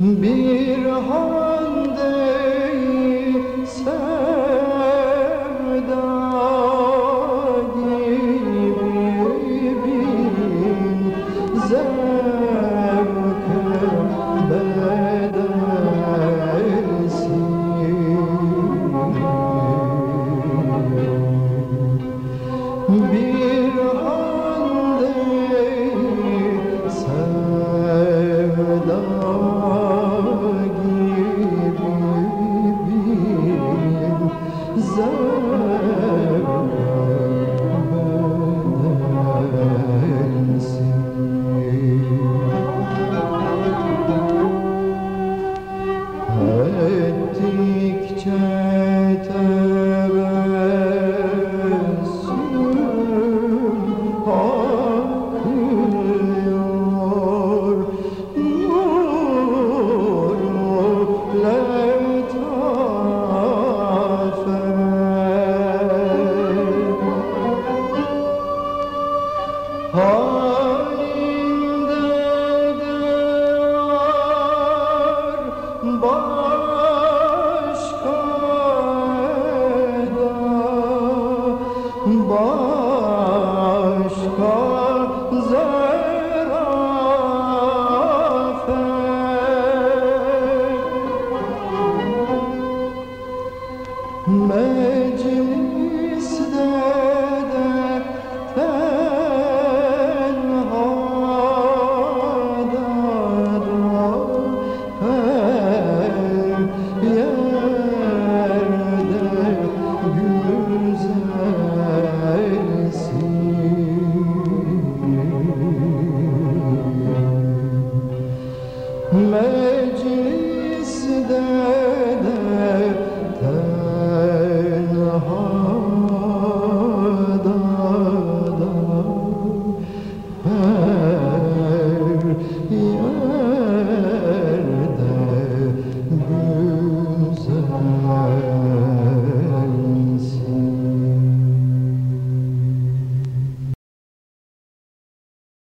bir hal Magic.